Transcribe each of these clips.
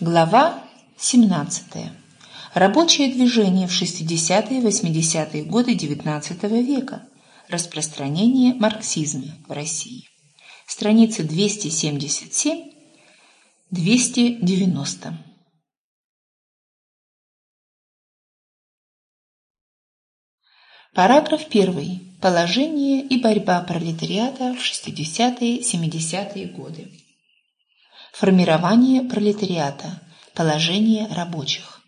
Глава 17. Рабочее движение в 60-е 80-е годы XIX века. Распространение марксизма в России. Страницы 277-290. Параграф 1. Положение и борьба пролетариата в 60-70-е годы. Формирование пролетариата. Положение рабочих.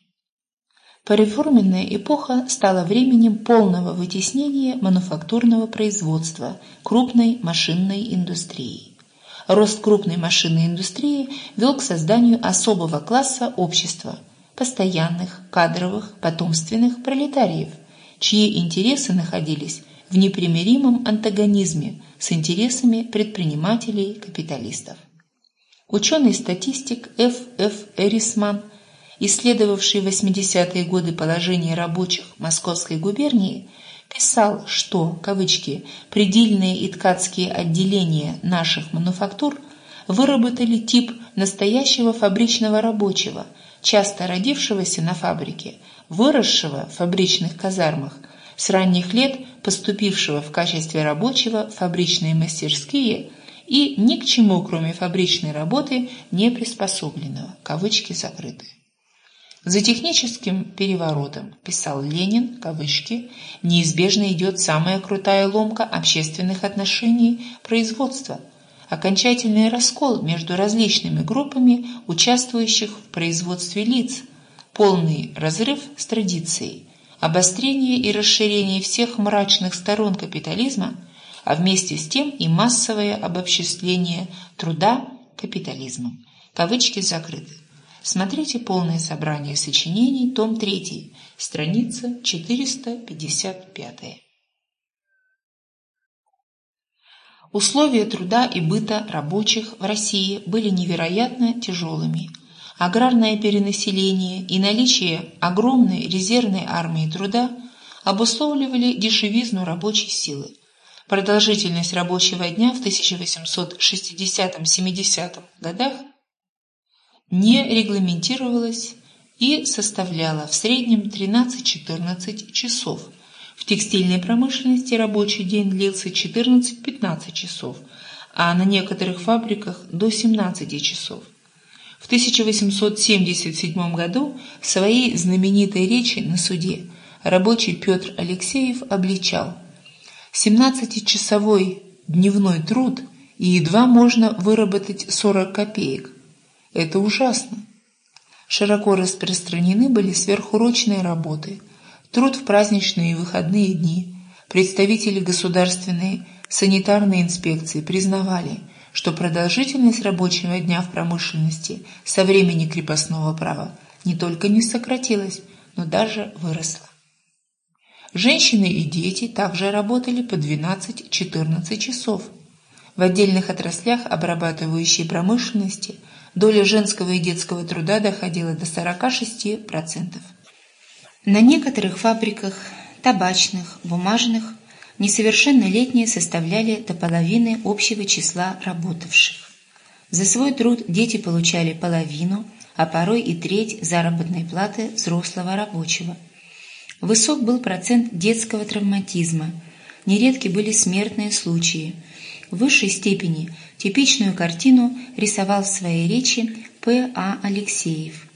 Пореформенная эпоха стала временем полного вытеснения мануфактурного производства крупной машинной индустрии. Рост крупной машинной индустрии вел к созданию особого класса общества – постоянных, кадровых, потомственных пролетариев, чьи интересы находились в непримиримом антагонизме с интересами предпринимателей-капиталистов. Ученый-статистик Ф. Ф. Эрисман, исследовавший в 80-е годы положение рабочих Московской губернии, писал, что, кавычки, «предельные и ткацкие отделения наших мануфактур выработали тип настоящего фабричного рабочего, часто родившегося на фабрике, выросшего в фабричных казармах, с ранних лет поступившего в качестве рабочего в фабричные мастерские – и ни к чему, кроме фабричной работы, не приспособленного, кавычки закрыты. За техническим переворотом, писал Ленин, кавычки, неизбежно идет самая крутая ломка общественных отношений производства, окончательный раскол между различными группами участвующих в производстве лиц, полный разрыв с традицией, обострение и расширение всех мрачных сторон капитализма – а вместе с тем и массовое обобществление труда капитализмом. Кавычки закрыты. Смотрите полное собрание сочинений, том 3, страница 455. Условия труда и быта рабочих в России были невероятно тяжелыми. Аграрное перенаселение и наличие огромной резервной армии труда обусловливали дешевизну рабочей силы. Продолжительность рабочего дня в 1860-70 годах не регламентировалась и составляла в среднем 13-14 часов. В текстильной промышленности рабочий день длился 14-15 часов, а на некоторых фабриках до 17 часов. В 1877 году в своей знаменитой речи на суде рабочий Петр Алексеев обличал – 17-часовой дневной труд и едва можно выработать 40 копеек. Это ужасно. Широко распространены были сверхурочные работы, труд в праздничные и выходные дни. Представители государственной санитарной инспекции признавали, что продолжительность рабочего дня в промышленности со времени крепостного права не только не сократилась, но даже выросла. Женщины и дети также работали по 12-14 часов. В отдельных отраслях обрабатывающей промышленности доля женского и детского труда доходила до 46%. На некоторых фабриках, табачных, бумажных, несовершеннолетние составляли до половины общего числа работавших. За свой труд дети получали половину, а порой и треть заработной платы взрослого рабочего – Высок был процент детского травматизма, нередки были смертные случаи. В высшей степени типичную картину рисовал в своей речи П. А. Алексеев.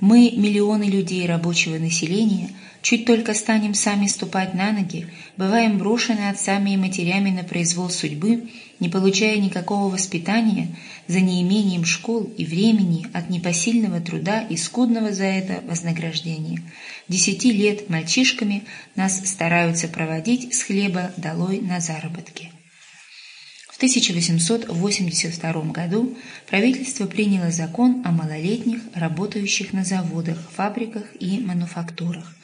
Мы, миллионы людей рабочего населения, чуть только станем сами ступать на ноги, бываем брошены отцами и матерями на произвол судьбы, не получая никакого воспитания, за неимением школ и времени от непосильного труда и скудного за это вознаграждения. Десяти лет мальчишками нас стараются проводить с хлеба долой на заработки. В 1882 году правительство приняло закон о малолетних, работающих на заводах, фабриках и мануфактурах,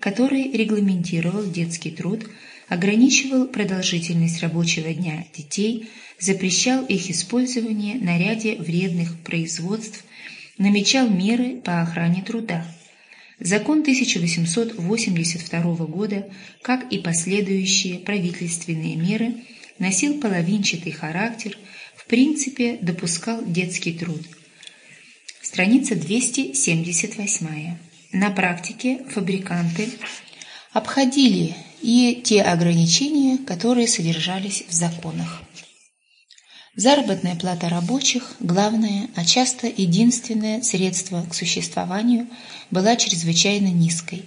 который регламентировал детский труд, ограничивал продолжительность рабочего дня детей, запрещал их использование на ряде вредных производств, намечал меры по охране труда. Закон 1882 года, как и последующие правительственные меры, носил половинчатый характер, в принципе допускал детский труд. Страница 278. На практике фабриканты обходили и те ограничения, которые содержались в законах. Заработная плата рабочих, главное, а часто единственное средство к существованию, была чрезвычайно низкой.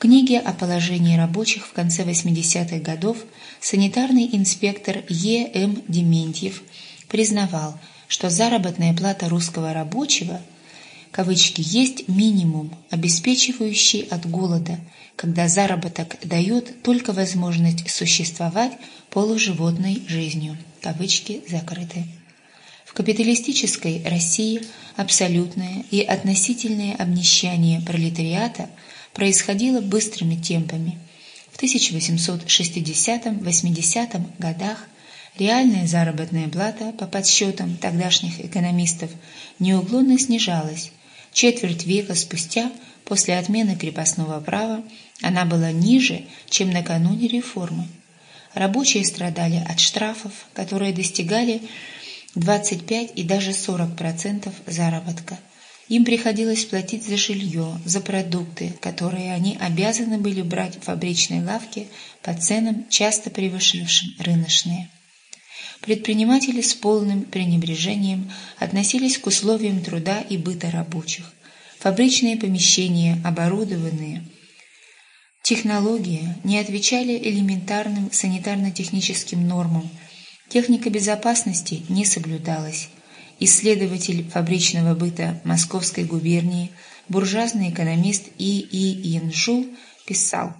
Книге о положении рабочих в конце 80-х годов санитарный инспектор Е. М. Дементьев признавал, что заработная плата русского рабочего кавычки, есть минимум, обеспечивающий от голода, когда заработок дает только возможность существовать полуживотной жизнью кавычки закрыты. В капиталистической России абсолютное и относительное обнищание пролетариата происходило быстрыми темпами. В 1860-80 годах реальная заработная плата по подсчетам тогдашних экономистов неуклонно снижалась. Четверть века спустя, после отмены крепостного права, она была ниже, чем накануне реформы. Рабочие страдали от штрафов, которые достигали 25 и даже 40% заработка. Им приходилось платить за жилье, за продукты, которые они обязаны были брать в фабричной лавке по ценам, часто превышавшим рыночные. Предприниматели с полным пренебрежением относились к условиям труда и быта рабочих. Фабричные помещения, оборудованные – Технологии не отвечали элементарным санитарно-техническим нормам, техника безопасности не соблюдалась. Исследователь фабричного быта Московской губернии, буржуазный экономист И. И. Янжул писал,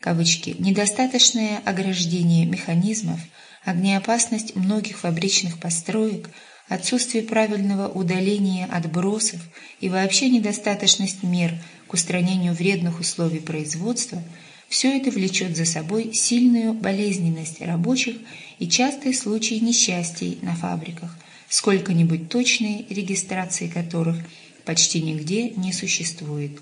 кавычки, «недостаточное ограждение механизмов, огнеопасность многих фабричных построек, отсутствие правильного удаления отбросов и вообще недостаточность мер – к устранению вредных условий производства, все это влечет за собой сильную болезненность рабочих и частые случаи несчастий на фабриках, сколько-нибудь точные регистрации которых почти нигде не существует.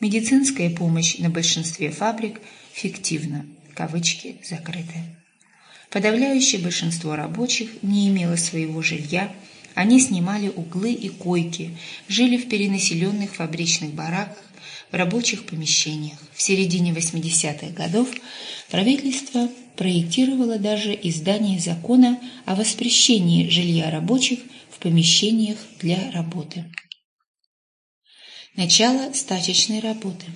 Медицинская помощь на большинстве фабрик фиктивна, кавычки закрыты. Подавляющее большинство рабочих не имело своего жилья, они снимали углы и койки, жили в перенаселенных фабричных бараках, в рабочих помещениях. В середине 80-х годов правительство проектировало даже издание закона о воспрещении жилья рабочих в помещениях для работы. Начало стачечной работы.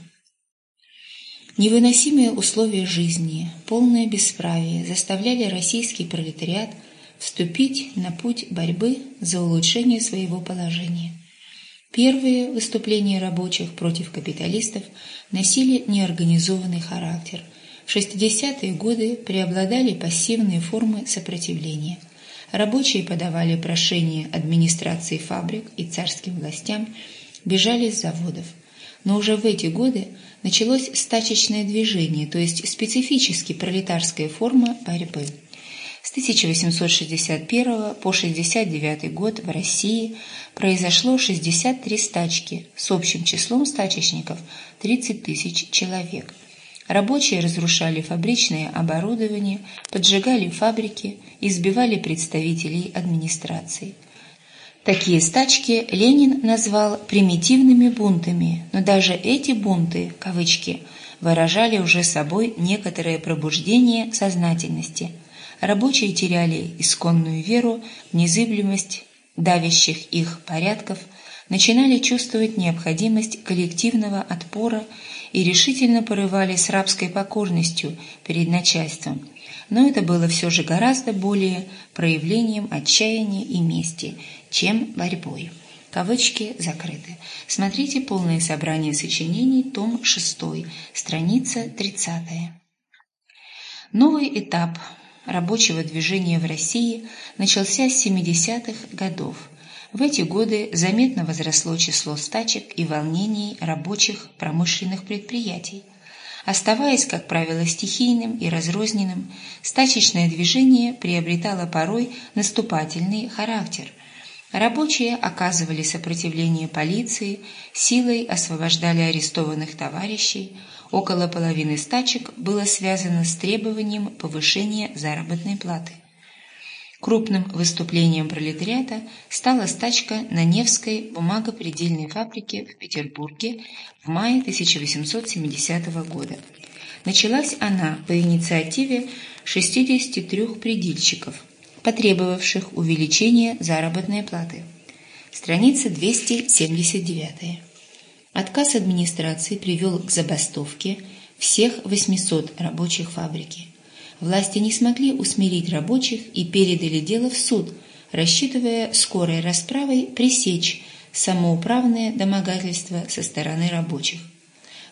Невыносимые условия жизни, полное бесправие заставляли российский пролетариат вступить на путь борьбы за улучшение своего положения. Первые выступления рабочих против капиталистов носили неорганизованный характер. В 60-е годы преобладали пассивные формы сопротивления. Рабочие подавали прошения администрации фабрик и царским властям, бежали с заводов. Но уже в эти годы началось стачечное движение, то есть специфически пролетарская форма борьбы. С 1861 по 69 год в России произошло 63 стачки с общим числом стачечников 30 тысяч человек. Рабочие разрушали фабричное оборудование, поджигали фабрики, избивали представителей администрации. Такие стачки Ленин назвал примитивными бунтами, но даже эти бунты, кавычки, выражали уже собой некоторое пробуждение сознательности – рабочие теряли исконную веру в незыблемость давящих их порядков, начинали чувствовать необходимость коллективного отпора и решительно порывали с рабской покорностью перед начальством. Но это было все же гораздо более проявлением отчаяния и мести, чем борьбой. Кавычки закрыты. Смотрите полное собрание сочинений, том 6, страница 30. Новый этап рабочего движения в России начался с 70-х годов. В эти годы заметно возросло число стачек и волнений рабочих промышленных предприятий. Оставаясь, как правило, стихийным и разрозненным, стачечное движение приобретало порой наступательный характер. Рабочие оказывали сопротивление полиции, силой освобождали арестованных товарищей, Около половины стачек было связано с требованием повышения заработной платы. Крупным выступлением пролетариата стала стачка на Невской бумагопредельной фабрике в Петербурге в мае 1870 года. Началась она по инициативе 63 предельщиков, потребовавших увеличения заработной платы. Страница 279. Отказ администрации привел к забастовке всех 800 рабочих фабрики. Власти не смогли усмирить рабочих и передали дело в суд, рассчитывая скорой расправой пресечь самоуправное домогательство со стороны рабочих.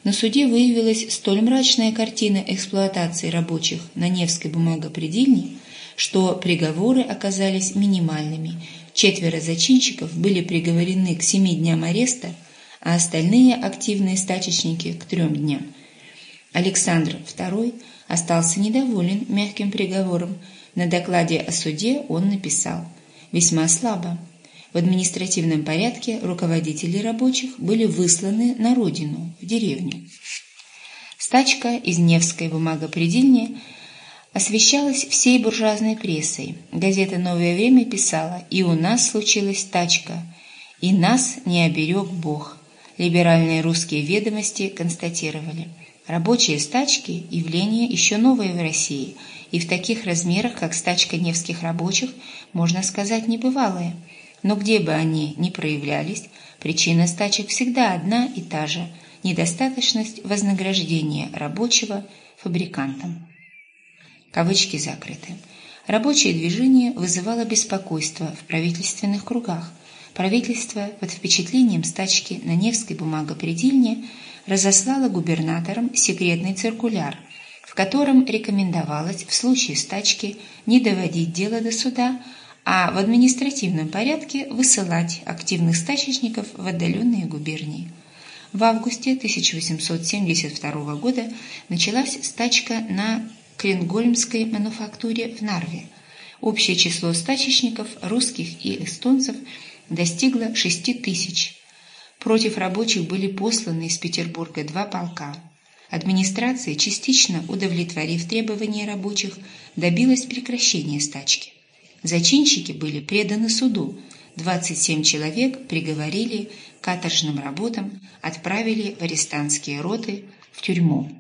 На суде выявилась столь мрачная картина эксплуатации рабочих на Невской бумагопредельне, что приговоры оказались минимальными. Четверо зачинщиков были приговорены к семи дням ареста, а остальные активные стачечники к трем дням. Александр II остался недоволен мягким приговором. На докладе о суде он написал «Весьма слабо. В административном порядке руководители рабочих были высланы на родину, в деревню». Стачка из Невской бумагопредельни освещалась всей буржуазной прессой. Газета «Новое время» писала «И у нас случилась стачка, и нас не оберег Бог». Либеральные русские ведомости констатировали – Рабочие стачки – явление еще новое в России, и в таких размерах, как стачка невских рабочих, можно сказать небывалое. Но где бы они ни проявлялись, причина стачек всегда одна и та же – недостаточность вознаграждения рабочего фабрикантам. Кавычки закрыты. Рабочее движение вызывало беспокойство в правительственных кругах. Правительство под впечатлением стачки на Невской бумагопредельне – разослала губернаторам секретный циркуляр, в котором рекомендовалось в случае стачки не доводить дело до суда, а в административном порядке высылать активных стачечников в отдаленные губернии. В августе 1872 года началась стачка на Кленгольмской мануфактуре в Нарве. Общее число стачечников, русских и эстонцев, достигло 6 тысяч, Против рабочих были посланы из Петербурга два полка. Администрация, частично удовлетворив требования рабочих, добилась прекращения стачки. Зачинщики были преданы суду, 27 человек приговорили к каторжным работам, отправили в арестантские роты, в тюрьму.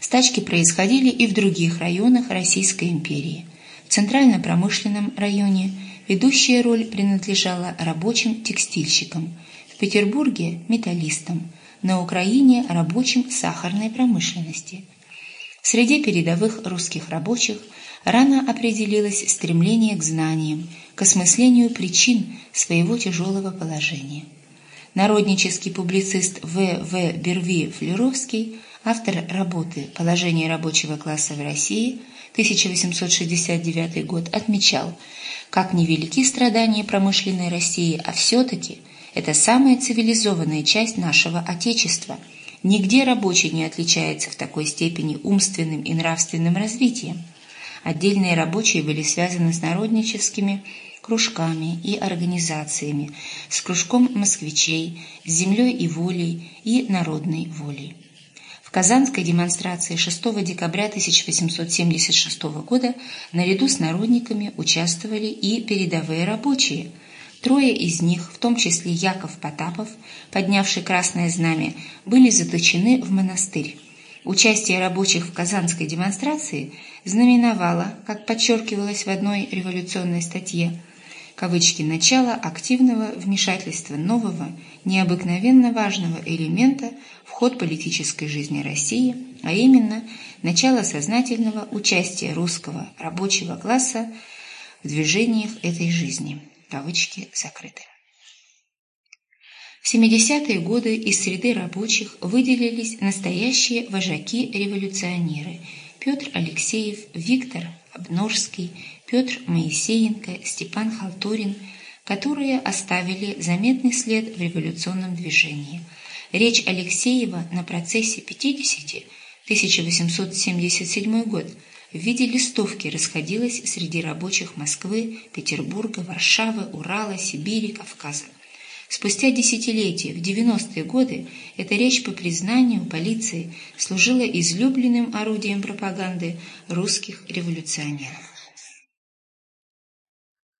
Стачки происходили и в других районах Российской империи. В Центрально-промышленном районе ведущая роль принадлежала рабочим текстильщикам – Петербурге – металлистом, на Украине – рабочим сахарной промышленности. Среди передовых русских рабочих рано определилось стремление к знаниям, к осмыслению причин своего тяжелого положения. Народнический публицист В. В. Берви-Флеровский, автор работы «Положение рабочего класса в России» 1869 год, отмечал, как невелики страдания промышленной России, а все-таки – это самая цивилизованная часть нашего Отечества. Нигде рабочий не отличается в такой степени умственным и нравственным развитием. Отдельные рабочие были связаны с народническими кружками и организациями, с кружком москвичей, с землей и волей и народной волей. Казанской демонстрации 6 декабря 1876 года наряду с народниками участвовали и передовые рабочие – Трое из них, в том числе Яков Потапов, поднявший красное знамя, были заточены в монастырь. Участие рабочих в казанской демонстрации знаменовало, как подчеркивалось в одной революционной статье, кавычки «начало активного вмешательства нового, необыкновенно важного элемента в ход политической жизни России, а именно начало сознательного участия русского рабочего класса в движениях этой жизни». Кавычки закрыты. В 70-е годы из среды рабочих выделились настоящие вожаки-революционеры Петр Алексеев, Виктор Обнорский, Петр Моисеенко, Степан Халтурин, которые оставили заметный след в революционном движении. Речь Алексеева на процессе 50 1877 год – в виде листовки расходилась среди рабочих Москвы, Петербурга, Варшавы, Урала, Сибири, Кавказа. Спустя десятилетия, в 90-е годы, эта речь по признанию полиции служила излюбленным орудием пропаганды русских революционеров.